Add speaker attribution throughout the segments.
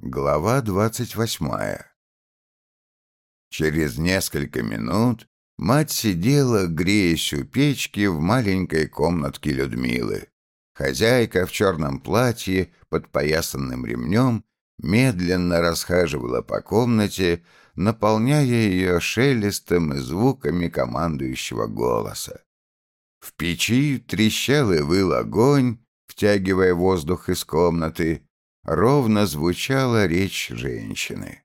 Speaker 1: Глава двадцать восьмая Через несколько минут мать сидела, греясь у печки в маленькой комнатке Людмилы. Хозяйка в черном платье, под поясанным ремнем, медленно расхаживала по комнате, наполняя ее шелестом и звуками командующего голоса. В печи трещал и выл огонь, втягивая воздух из комнаты, ровно звучала речь женщины.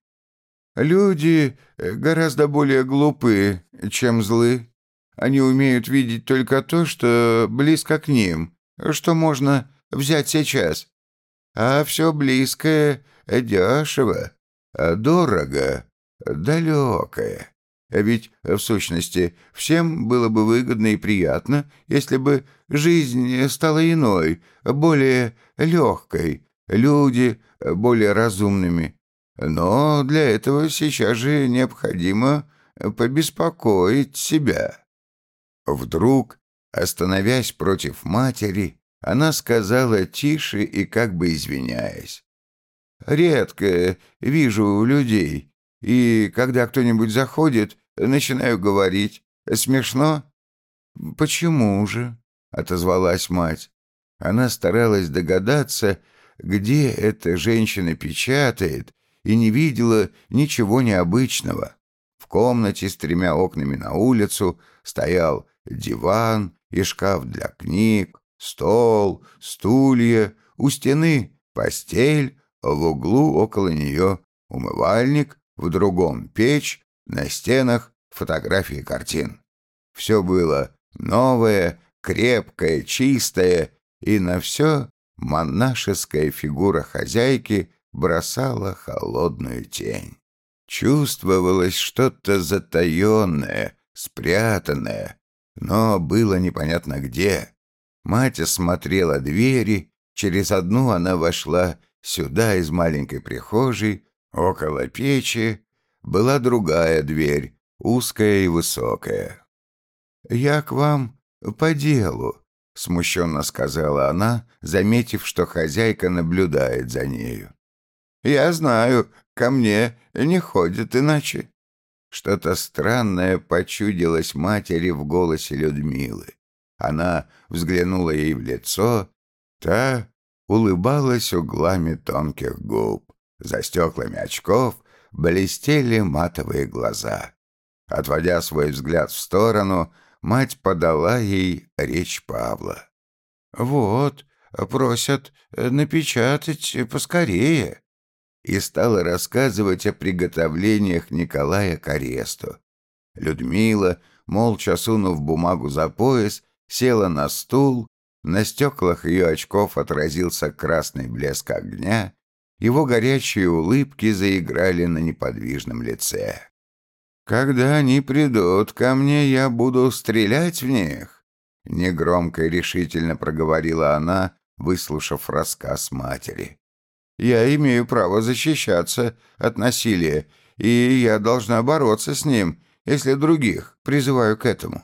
Speaker 1: «Люди э, гораздо более глупы, чем злы. Они умеют видеть только то, что близко к ним, что можно взять сейчас. А все близкое дешево, а дорого далекое. Ведь, в сущности, всем было бы выгодно и приятно, если бы жизнь стала иной, более легкой, люди более разумными. Но для этого сейчас же необходимо побеспокоить себя. Вдруг, остановясь против матери, она сказала тише и как бы извиняясь. «Редко вижу людей, и когда кто-нибудь заходит, начинаю говорить. Смешно?» «Почему же?» — отозвалась мать. Она старалась догадаться, где эта женщина печатает, и не видела ничего необычного. В комнате с тремя окнами на улицу стоял диван и шкаф для книг, стол, стулья, у стены постель, в углу около нее умывальник, в другом печь, на стенах фотографии картин. Все было новое, крепкое, чистое, и на все монашеская фигура хозяйки бросала холодную тень. Чувствовалось что-то затаенное, спрятанное, но было непонятно где. Мать осмотрела двери, через одну она вошла сюда из маленькой прихожей, около печи была другая дверь, узкая и высокая. «Я к вам по делу», — смущенно сказала она, заметив, что хозяйка наблюдает за нею. «Я знаю, ко мне не ходят иначе». Что-то странное почудилось матери в голосе Людмилы. Она взглянула ей в лицо, та улыбалась углами тонких губ. За стеклами очков блестели матовые глаза. Отводя свой взгляд в сторону, мать подала ей речь Павла. «Вот, просят напечатать поскорее», и стала рассказывать о приготовлениях Николая к аресту. Людмила, молча сунув бумагу за пояс, села на стул, на стеклах ее очков отразился красный блеск огня, его горячие улыбки заиграли на неподвижном лице. «Когда они придут ко мне, я буду стрелять в них», — негромко и решительно проговорила она, выслушав рассказ матери. «Я имею право защищаться от насилия, и я должна бороться с ним, если других призываю к этому».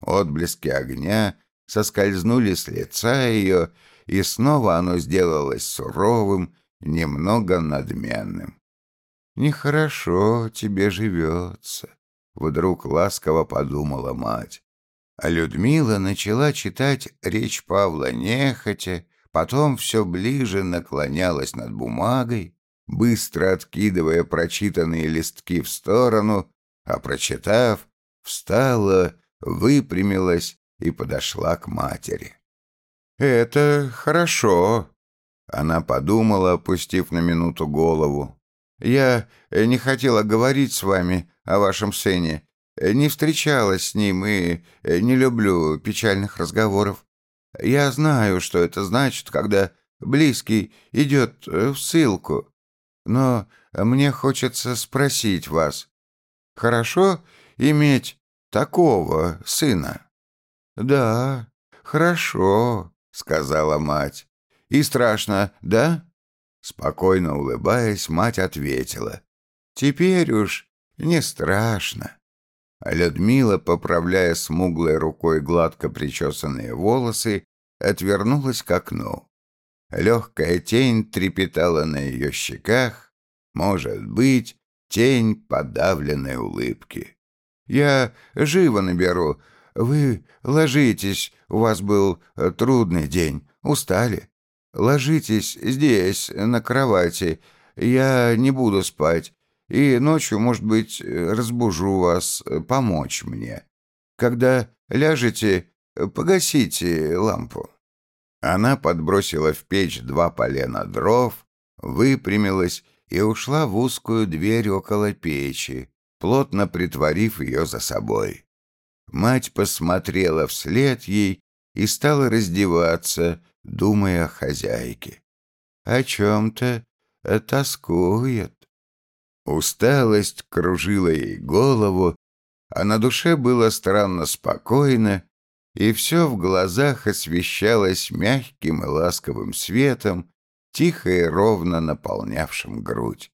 Speaker 1: Отблески огня соскользнули с лица ее, и снова оно сделалось суровым, немного надменным. «Нехорошо тебе живется», — вдруг ласково подумала мать. А Людмила начала читать речь Павла нехотя, потом все ближе наклонялась над бумагой, быстро откидывая прочитанные листки в сторону, а прочитав, встала, выпрямилась и подошла к матери. «Это хорошо», — она подумала, опустив на минуту голову. Я э, не хотела говорить с вами о вашем сыне, э, не встречалась с ним и э, не люблю печальных разговоров. Я знаю, что это значит, когда близкий идет в ссылку. Но мне хочется спросить вас, хорошо иметь такого сына?» «Да, хорошо», — сказала мать. «И страшно, да?» Спокойно улыбаясь, мать ответила. «Теперь уж не страшно». А Людмила, поправляя смуглой рукой гладко причесанные волосы, отвернулась к окну. Легкая тень трепетала на ее щеках, может быть, тень подавленной улыбки. «Я живо наберу. Вы ложитесь, у вас был э, трудный день, устали. Ложитесь здесь, на кровати. Я не буду спать, и ночью, может быть, разбужу вас помочь мне. Когда ляжете, погасите лампу». Она подбросила в печь два полена дров, выпрямилась и ушла в узкую дверь около печи, плотно притворив ее за собой. Мать посмотрела вслед ей и стала раздеваться, думая о хозяйке. О чем-то тоскует. Усталость кружила ей голову, а на душе было странно спокойно и все в глазах освещалось мягким и ласковым светом, тихо и ровно наполнявшим грудь.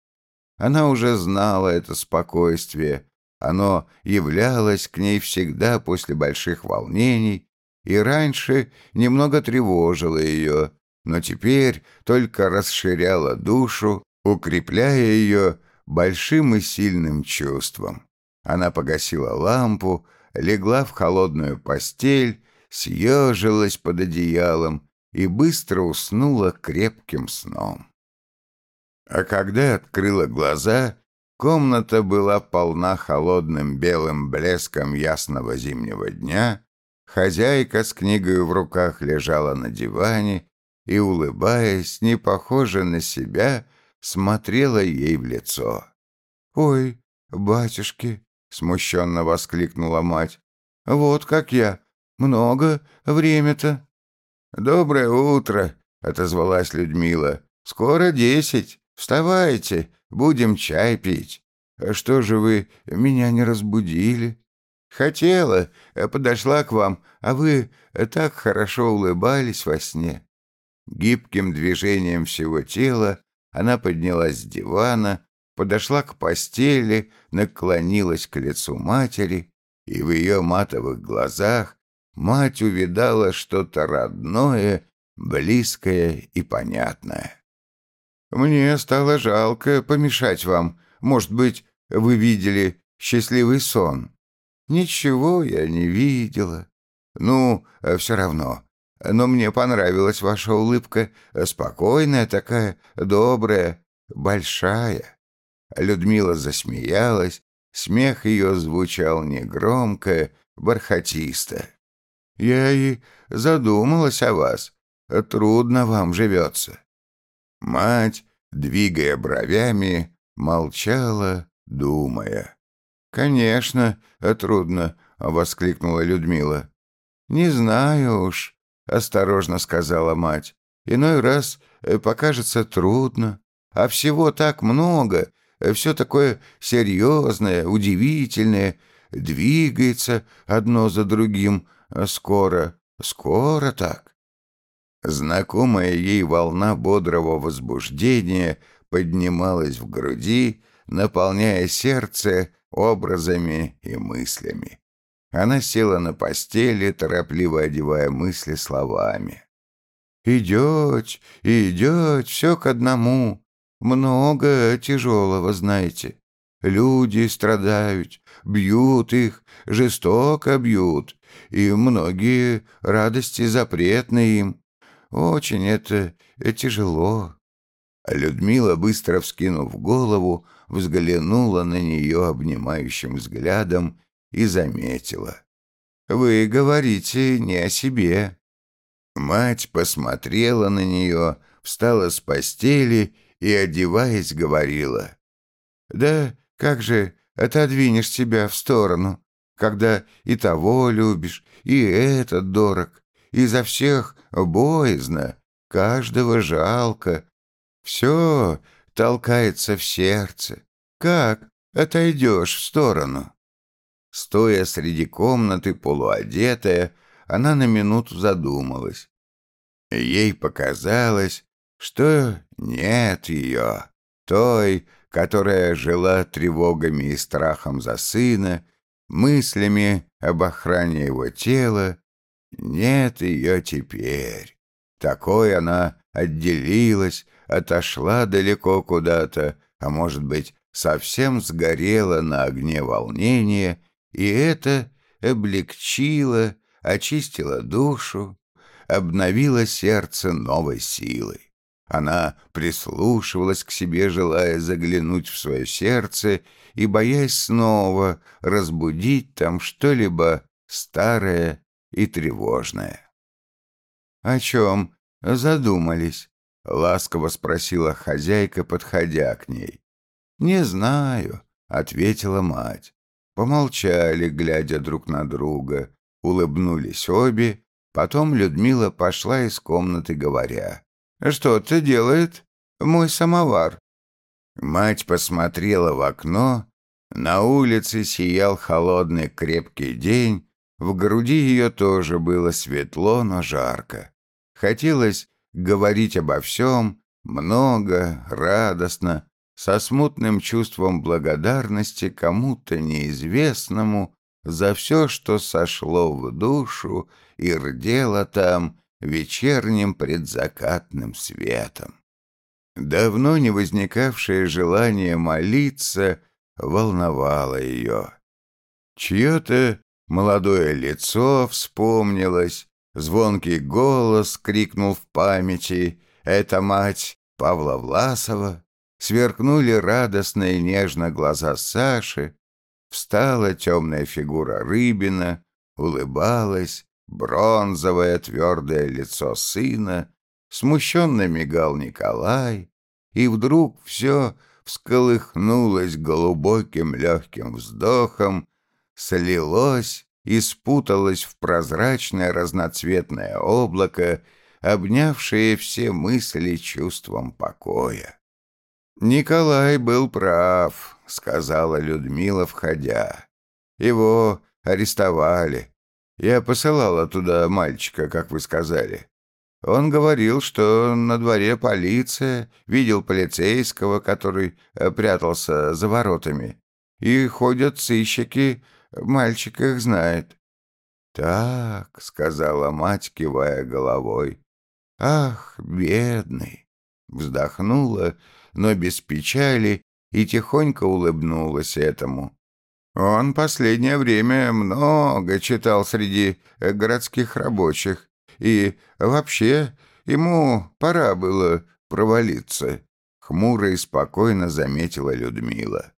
Speaker 1: Она уже знала это спокойствие, оно являлось к ней всегда после больших волнений и раньше немного тревожило ее, но теперь только расширяло душу, укрепляя ее большим и сильным чувством. Она погасила лампу, легла в холодную постель, съежилась под одеялом и быстро уснула крепким сном. А когда открыла глаза, комната была полна холодным белым блеском ясного зимнего дня, хозяйка с книгой в руках лежала на диване и, улыбаясь, не похожа на себя, смотрела ей в лицо. «Ой, батюшки!» — смущенно воскликнула мать. «Вот как я. Много время-то». «Доброе утро», — отозвалась Людмила. «Скоро десять. Вставайте, будем чай пить. А что же вы меня не разбудили?» «Хотела, подошла к вам, а вы так хорошо улыбались во сне». Гибким движением всего тела она поднялась с дивана, подошла к постели, наклонилась к лицу матери, и в ее матовых глазах мать увидала что-то родное, близкое и понятное. «Мне стало жалко помешать вам. Может быть, вы видели счастливый сон?» «Ничего я не видела. Ну, все равно. Но мне понравилась ваша улыбка. Спокойная такая, добрая, большая». Людмила засмеялась, смех ее звучал негромко, бархатисто. «Я и задумалась о вас. Трудно вам живется». Мать, двигая бровями, молчала, думая. «Конечно, трудно», — воскликнула Людмила. «Не знаю уж», — осторожно сказала мать. «Иной раз покажется трудно, а всего так много, Э, все такое серьезное, удивительное, двигается одно за другим, скоро, скоро так. Знакомая ей волна бодрого возбуждения поднималась в груди, наполняя сердце образами и мыслями. Она села на постели, торопливо одевая мысли словами. «Идет, идет, все к одному. Много тяжелого, знаете. Люди страдают, бьют их, жестоко бьют, и многие радости запретны им. Очень это тяжело». Людмила, быстро вскинув голову, взглянула на нее обнимающим взглядом и заметила. «Вы говорите не о себе». Мать посмотрела на нее, встала с постели и, одеваясь, говорила. «Да как же отодвинешь себя в сторону, когда и того любишь, и этот дорог, и за всех боязно, каждого жалко. Все толкается в сердце. Как отойдешь в сторону?» Стоя среди комнаты, полуодетая, она на минуту задумалась. Ей показалось, что нет ее, той, которая жила тревогами и страхом за сына, мыслями об охране его тела, нет ее теперь. Такой она отделилась, отошла далеко куда-то, а может быть, совсем сгорела на огне волнения, и это облегчило, очистило душу, обновило сердце новой силой. Она прислушивалась к себе, желая заглянуть в свое сердце и боясь снова разбудить там что-либо старое и тревожное. «О чем задумались?» — ласково спросила хозяйка, подходя к ней. «Не знаю», — ответила мать. Помолчали, глядя друг на друга, улыбнулись обе, потом Людмила пошла из комнаты, говоря. «Что-то делает мой самовар». Мать посмотрела в окно, на улице сиял холодный крепкий день, в груди ее тоже было светло, но жарко. Хотелось говорить обо всем, много, радостно, со смутным чувством благодарности кому-то неизвестному за все, что сошло в душу и рдело там вечерним предзакатным светом. Давно не возникавшее желание молиться волновало ее. Чье-то молодое лицо вспомнилось, звонкий голос крикнул в памяти «Это мать Павла Власова!» Сверкнули радостно и нежно глаза Саши, встала темная фигура Рыбина, улыбалась бронзовое твердое лицо сына, смущенно мигал Николай, и вдруг все всколыхнулось глубоким легким вздохом, слилось и спуталось в прозрачное разноцветное облако, обнявшее все мысли чувством покоя. «Николай был прав», — сказала Людмила, входя. «Его арестовали. Я посылала туда мальчика, как вы сказали. Он говорил, что на дворе полиция, видел полицейского, который э, прятался за воротами. И ходят сыщики, мальчик их знает». «Так», — сказала мать, кивая головой. «Ах, бедный!» Вздохнула но без печали, и тихонько улыбнулась этому. Он последнее время много читал среди э, городских рабочих, и вообще ему пора было провалиться. Хмуро и спокойно заметила Людмила.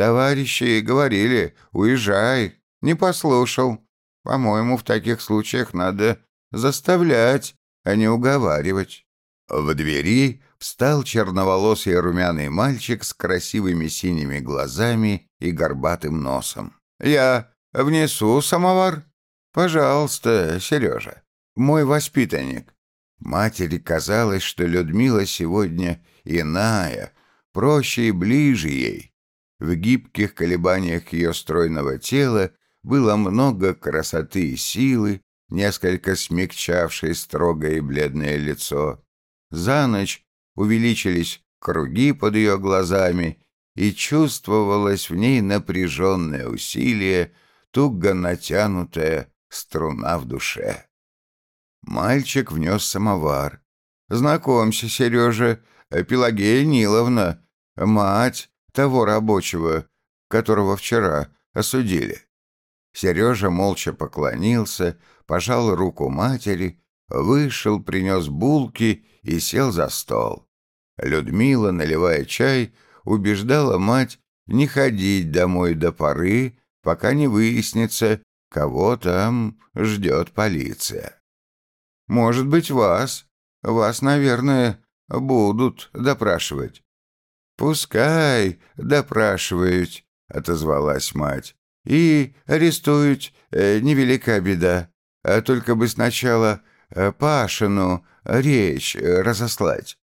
Speaker 1: Товарищи говорили, уезжай, не послушал. По-моему, в таких случаях надо заставлять, а не уговаривать. В двери встал черноволосый румяный мальчик с красивыми синими глазами и горбатым носом. «Я внесу самовар?» «Пожалуйста, Сережа, мой воспитанник». Матери казалось, что Людмила сегодня иная, проще и ближе ей. В гибких колебаниях ее стройного тела было много красоты и силы, несколько смягчавшей строгое и бледное лицо. За ночь увеличились круги под ее глазами, и чувствовалось в ней напряженное усилие, туго натянутая струна в душе. Мальчик внес самовар. «Знакомься, Сережа, Пелагея Ниловна, мать того рабочего, которого вчера осудили». Сережа молча поклонился, пожал руку матери, вышел, принес булки и сел за стол. Людмила, наливая чай, убеждала мать не ходить домой до поры, пока не выяснится, кого там ждет полиция. «Может быть, вас. Вас, наверное, будут допрашивать». «Пускай допрашивают», — отозвалась мать. «И арестуют, э, невелика беда. А только бы сначала э, Пашину речь э, разослать.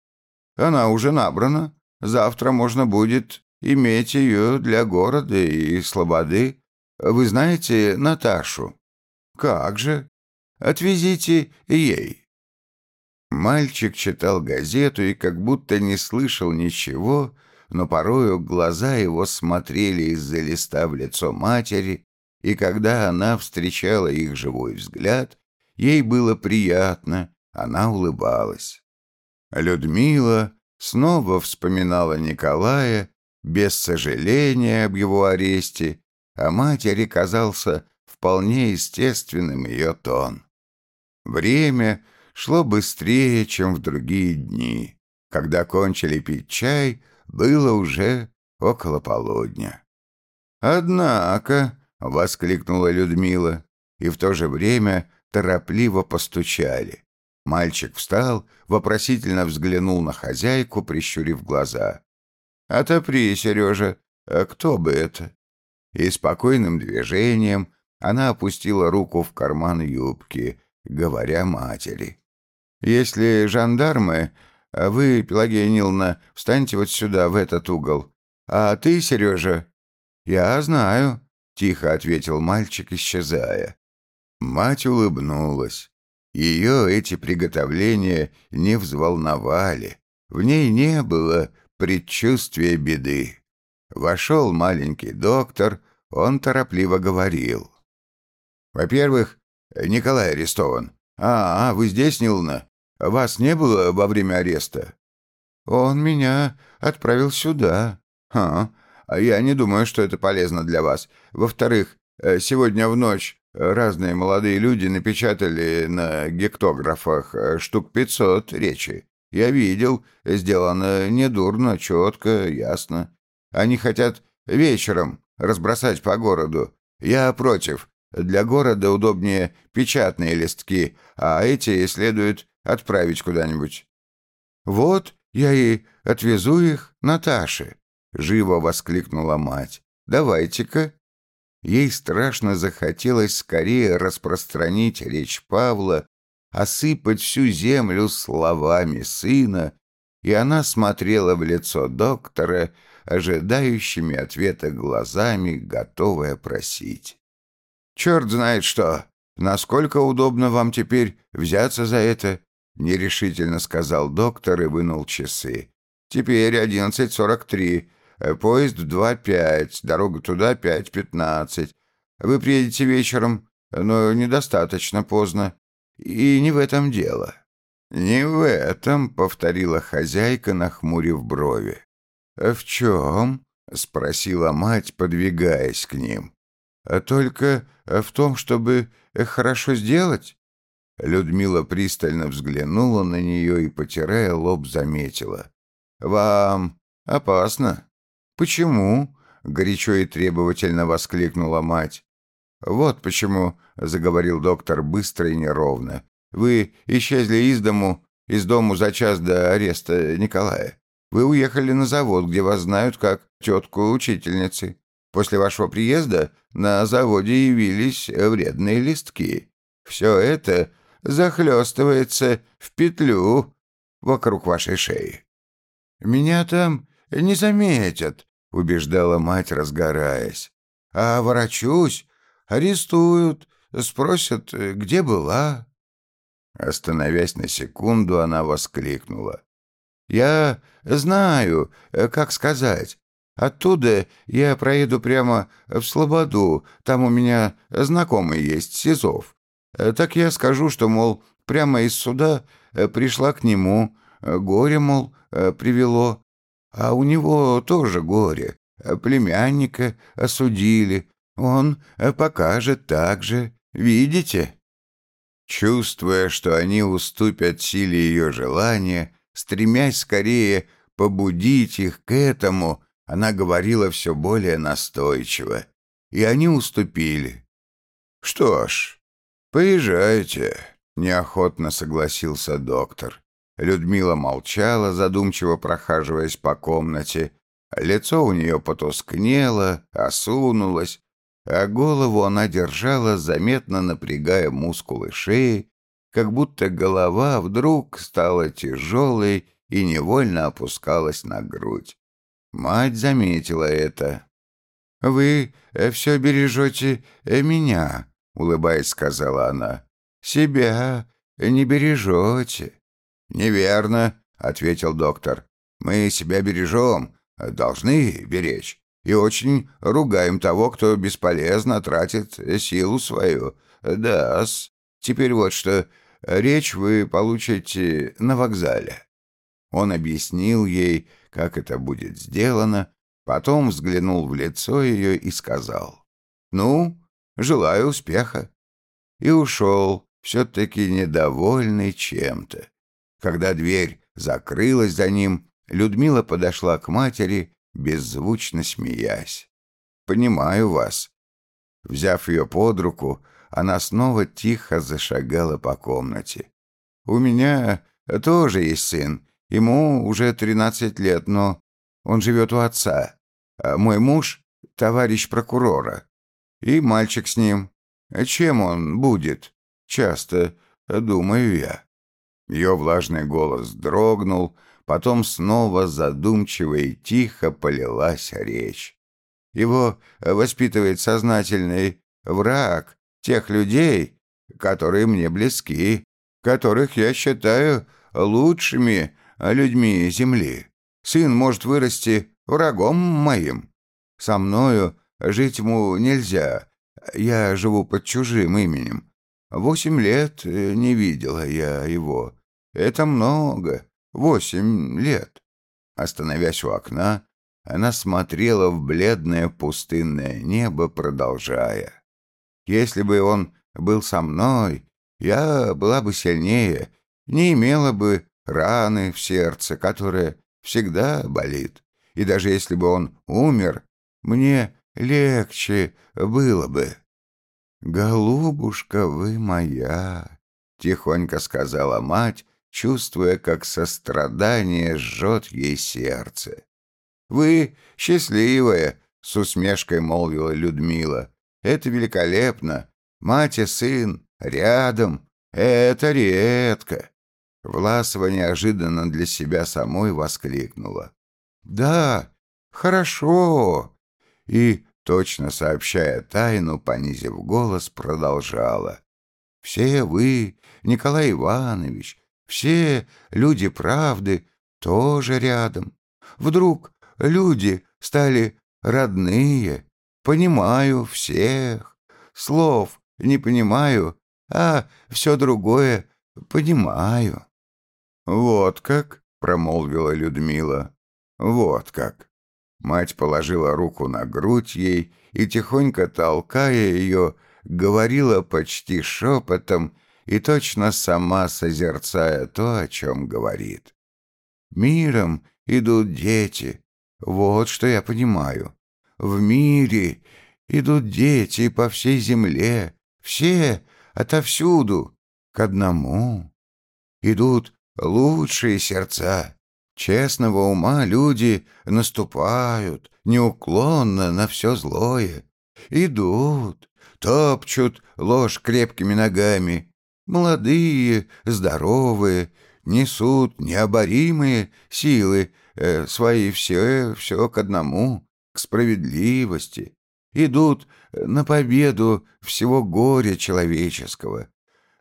Speaker 1: Она уже набрана. Завтра можно будет иметь ее для города и слободы. Вы знаете Наташу? Как же? Отвезите ей. Мальчик читал газету и как будто не слышал ничего, но порою глаза его смотрели из-за листа в лицо матери, и когда она встречала их живой взгляд, ей было приятно, она улыбалась. Людмила снова вспоминала Николая без сожаления об его аресте, а матери казался вполне естественным ее тон. Время шло быстрее, чем в другие дни. Когда кончили пить чай, было уже около полудня. «Однако», — воскликнула Людмила, и в то же время торопливо постучали. Мальчик встал, вопросительно взглянул на хозяйку, прищурив глаза. «Отопри, Сережа, а кто бы это?» И спокойным движением она опустила руку в карман юбки, говоря матери. «Если жандармы, а вы, Пелагея Ниловна, встаньте вот сюда, в этот угол. А ты, Сережа?» «Я знаю», — тихо ответил мальчик, исчезая. Мать улыбнулась. Ее эти приготовления не взволновали. В ней не было предчувствия беды. Вошел маленький доктор, он торопливо говорил. «Во-первых, Николай арестован. А, а, вы здесь, Нилна? Вас не было во время ареста?» «Он меня отправил сюда». «Ха, а я не думаю, что это полезно для вас. Во-вторых, э, сегодня в ночь разные молодые люди напечатали на гектографах э, штук пятьсот речи. Я видел, сделано недурно, четко, ясно. Они хотят вечером разбросать по городу. Я против. Для города удобнее печатные листки, а эти следует отправить куда-нибудь. Вот я и отвезу их Наташе, живо воскликнула мать. Давайте-ка. Ей страшно захотелось скорее распространить речь Павла, осыпать всю землю словами сына, и она смотрела в лицо доктора, ожидающими ответа глазами, готовая просить. «Черт знает что! Насколько удобно вам теперь взяться за это?» — нерешительно сказал доктор и вынул часы. «Теперь одиннадцать сорок три. Поезд в два пять. Дорога туда пять пятнадцать. Вы приедете вечером, но недостаточно поздно. И не в этом дело». «Не в этом», — повторила хозяйка, нахмурив брови. «В чем?» — спросила мать, подвигаясь к ним. А только в том, чтобы хорошо сделать?» Людмила пристально взглянула на нее и, потирая лоб, заметила. «Вам опасно». «Почему?» — горячо и требовательно воскликнула мать. «Вот почему», — заговорил доктор быстро и неровно. «Вы исчезли из дому, из дому за час до ареста Николая. Вы уехали на завод, где вас знают как тетку учительницы. После вашего приезда на заводе явились вредные листки. Все это захлестывается в петлю вокруг вашей шеи. «Меня там не заметят», — убеждала мать, разгораясь. «А ворочусь, арестуют, спросят, где была». Остановясь на секунду, она воскликнула. «Я знаю, как сказать. Оттуда я проеду прямо в Слободу, там у меня знакомый есть, Сизов. Так я скажу, что, мол, прямо из суда э, пришла к нему, э, горе, мол, э, привело. А у него тоже горе, племянника осудили, он покажет так же, видите?» Чувствуя, что они уступят силе ее желания, стремясь скорее побудить их к этому, она говорила все более настойчиво, и они уступили. «Что ж, поезжайте», — неохотно согласился доктор. Людмила молчала, задумчиво прохаживаясь по комнате. Лицо у нее потускнело, осунулось, а голову она держала, заметно напрягая мускулы шеи, как будто голова вдруг стала тяжелой и невольно опускалась на грудь. Мать заметила это. «Вы э, все бережете э, меня», — улыбаясь, сказала она. «Себя не бережете». «Неверно», — ответил доктор. «Мы себя бережем, должны беречь, и очень ругаем того, кто бесполезно тратит силу свою. да -с. Теперь вот что, речь вы получите на вокзале». Он объяснил ей, как это будет сделано, потом взглянул в лицо ее и сказал «Ну, желаю успеха». И ушел, все-таки недовольный чем-то. Когда дверь закрылась за ним, Людмила подошла к матери, беззвучно смеясь. «Понимаю вас». Взяв ее под руку, она снова тихо зашагала по комнате. «У меня тоже есть сын. Ему уже тринадцать лет, но он живет у отца. А мой муж — товарищ прокурора. И мальчик с ним. Чем он будет? Часто, думаю я». Ее влажный голос дрогнул, потом снова задумчиво и тихо полилась речь. Его воспитывает сознательный враг тех людей, которые мне близки, которых я считаю лучшими людьми Земли. Сын может вырасти врагом моим. Со мною жить ему нельзя, я живу под чужим именем. Восемь лет не видела я его. Это много. Восемь лет. Остановясь у окна, она смотрела в бледное пустынное небо, продолжая. «Если бы он был со мной, я была бы сильнее, не имела бы раны в сердце, которая всегда болит. И даже если бы он умер, мне легче было бы». «Голубушка вы моя», — тихонько сказала мать, чувствуя, как сострадание жжет ей сердце. «Вы счастливая», — с усмешкой молвила Людмила. «Это великолепно. Мать и сын рядом. Это редко». Власова неожиданно для себя самой воскликнула. «Да, хорошо». И, точно сообщая тайну, понизив голос, продолжала. «Все вы, Николай Иванович, все люди правды тоже рядом. Вдруг люди стали родные. Понимаю всех. Слов не понимаю, а все другое понимаю. «Вот как?» — промолвила Людмила. «Вот как». Мать положила руку на грудь ей и, тихонько толкая ее, говорила почти шепотом и точно сама созерцая то, о чем говорит. «Миром идут дети, вот что я понимаю. В мире идут дети по всей земле, все отовсюду, к одному. Идут лучшие сердца. Честного ума люди наступают неуклонно на все злое. Идут, топчут ложь крепкими ногами, Молодые, здоровые, несут необоримые силы э, свои все, все к одному, к справедливости, идут на победу всего горя человеческого,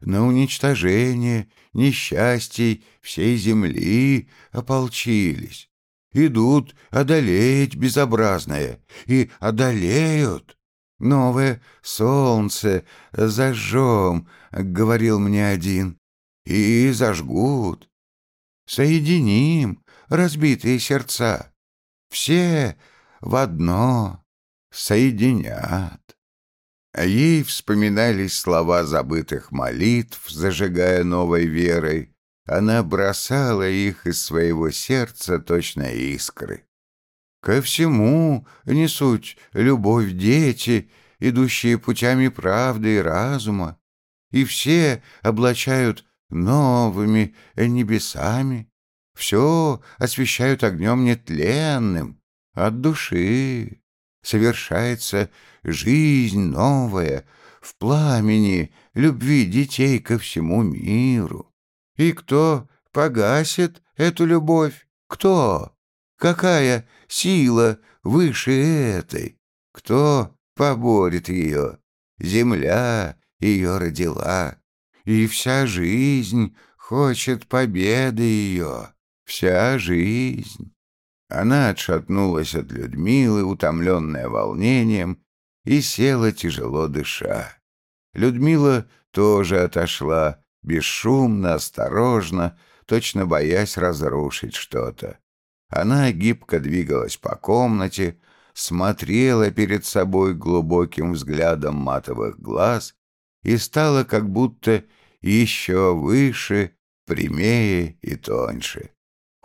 Speaker 1: на уничтожение несчастий всей земли ополчились, идут одолеть безобразное и одолеют. Новое солнце зажжем, — говорил мне один, — и зажгут. Соединим разбитые сердца. Все в одно соединят. А ей вспоминались слова забытых молитв, зажигая новой верой. Она бросала их из своего сердца точно искры. Ко всему несут любовь дети, идущие путями правды и разума, и все облачают новыми небесами, все освещают огнем нетленным, от души. Совершается жизнь новая в пламени любви детей ко всему миру. И кто погасит эту любовь? Кто? Какая сила выше этой? Кто поборет ее? Земля ее родила, и вся жизнь хочет победы ее, вся жизнь. Она отшатнулась от Людмилы, утомленная волнением, и села тяжело дыша. Людмила тоже отошла, бесшумно, осторожно, точно боясь разрушить что-то. Она гибко двигалась по комнате, смотрела перед собой глубоким взглядом матовых глаз и стала как будто еще выше, прямее и тоньше.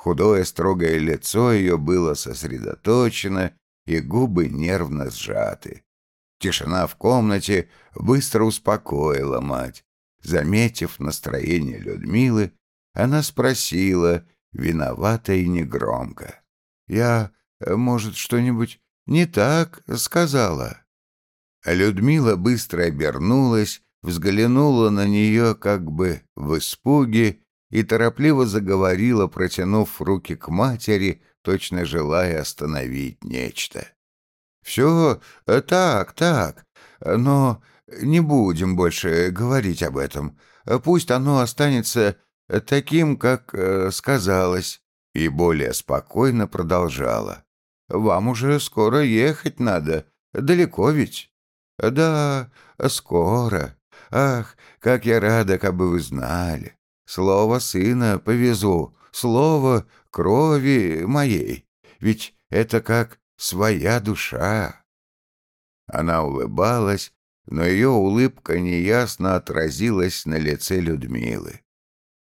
Speaker 1: Худое строгое лицо ее было сосредоточено, и губы нервно сжаты. Тишина в комнате быстро успокоила мать. Заметив настроение Людмилы, она спросила, виновата и негромко. «Я, может, что-нибудь не так сказала?» Людмила быстро обернулась, взглянула на нее как бы в испуге и торопливо заговорила, протянув руки к матери, точно желая остановить нечто. «Все э, так, так, но не будем больше говорить об этом. Пусть оно останется таким, как э, сказалось». И более спокойно продолжала. «Вам уже скоро ехать надо. Далеко ведь?» «Да, скоро. Ах, как я рада, как бы вы знали. Слово сына повезу, слово крови моей. Ведь это как своя душа». Она улыбалась, но ее улыбка неясно отразилась на лице Людмилы.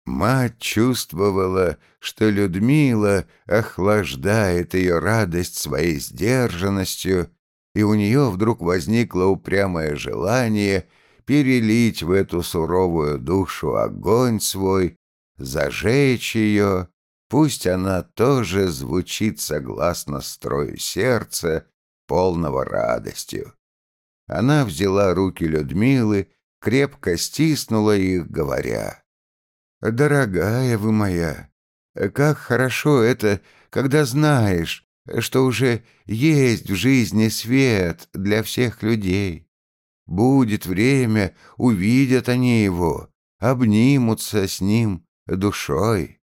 Speaker 1: Мать чувствовала, что Людмила охлаждает ее радость своей сдержанностью, и у нее вдруг возникло упрямое желание перелить в эту суровую душу огонь свой, зажечь ее, пусть она тоже звучит согласно строю сердца, полного радостью. Она взяла руки Людмилы, крепко стиснула их, говоря, «Дорогая вы моя, как хорошо это, когда знаешь, что уже есть в жизни свет для всех людей. Будет время, увидят они его, обнимутся с ним душой».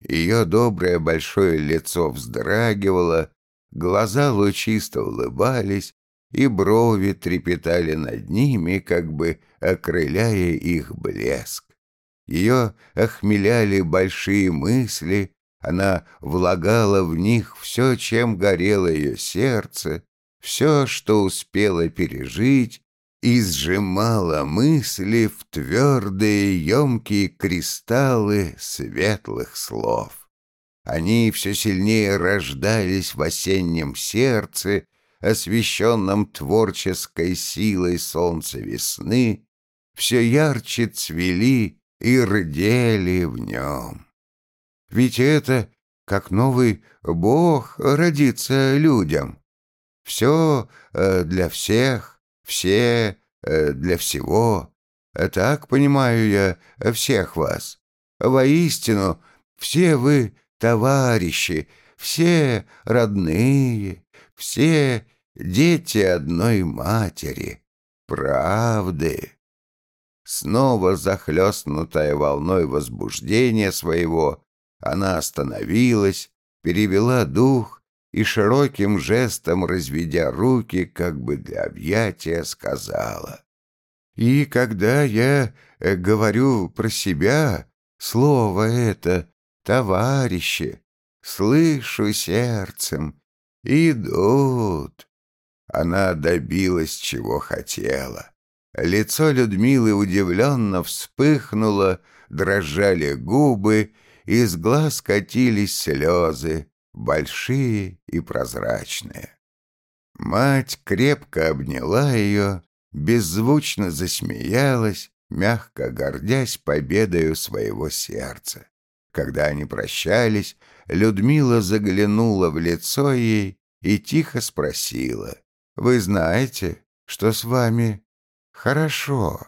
Speaker 1: Ее доброе большое лицо вздрагивало, глаза лучисто улыбались, и брови трепетали над ними, как бы окрыляя их блеск. Ее охмеляли большие мысли, она влагала в них все, чем горело ее сердце, все, что успела пережить, и сжимала мысли в твердые, емкие кристаллы светлых слов. Они все сильнее рождались в осеннем сердце, освещенном творческой силой солнца весны, все ярче цвели и рдели в нем. Ведь это как новый Бог родится людям. Все э, для всех, все э, для всего. Так понимаю я всех вас. Воистину, все вы товарищи, все родные, все дети одной матери, правды. Снова захлестнутая волной возбуждения своего, она остановилась, перевела дух и широким жестом, разведя руки, как бы для объятия, сказала. «И когда я э, говорю про себя, слово это, товарищи, слышу сердцем, идут. Она добилась, чего хотела. Лицо Людмилы удивленно вспыхнуло, дрожали губы, из глаз катились слезы, большие и прозрачные. Мать крепко обняла ее, беззвучно засмеялась, мягко гордясь победою своего сердца. Когда они прощались, Людмила заглянула в лицо ей и тихо спросила, «Вы знаете, что с вами хорошо?»